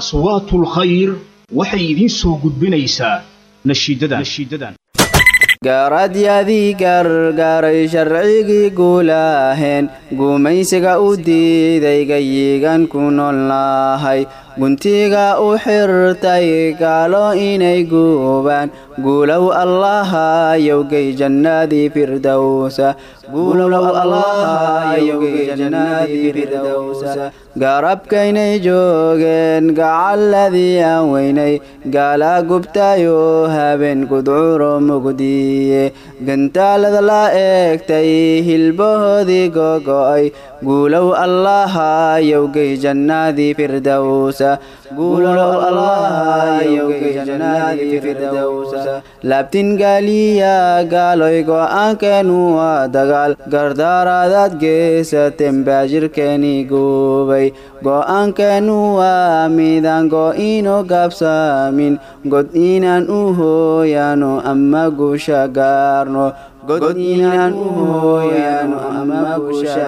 aswaatul khayr waxay idiin soo gudbinaysaa nashiidadan gaaradyadii gargaaray sharcigii guulaaheen gumaysiga u diiday gayigan ku noolnahay guntiga u xirtay gaalo inay guubaan. Guulow allahayowgay jannadii firdowsa garabkaynay joogeen gacaladii aan weynay. Gaala gubtayo habeen gudcuro mugdiye gantaalada la eegtay hilbahoodii gogo'ay. Guulow allahayowgay jannadii firdowsa laabtin gaaliya gaaloy go'aankeen waa dagaal gardaaraadaad geesateen baajirkeeni guubay go'aankeen waa midaan go'ino gaabsamin god inaan u hooyaano ama guusha gaarno god inaan u hooyaano ama guusha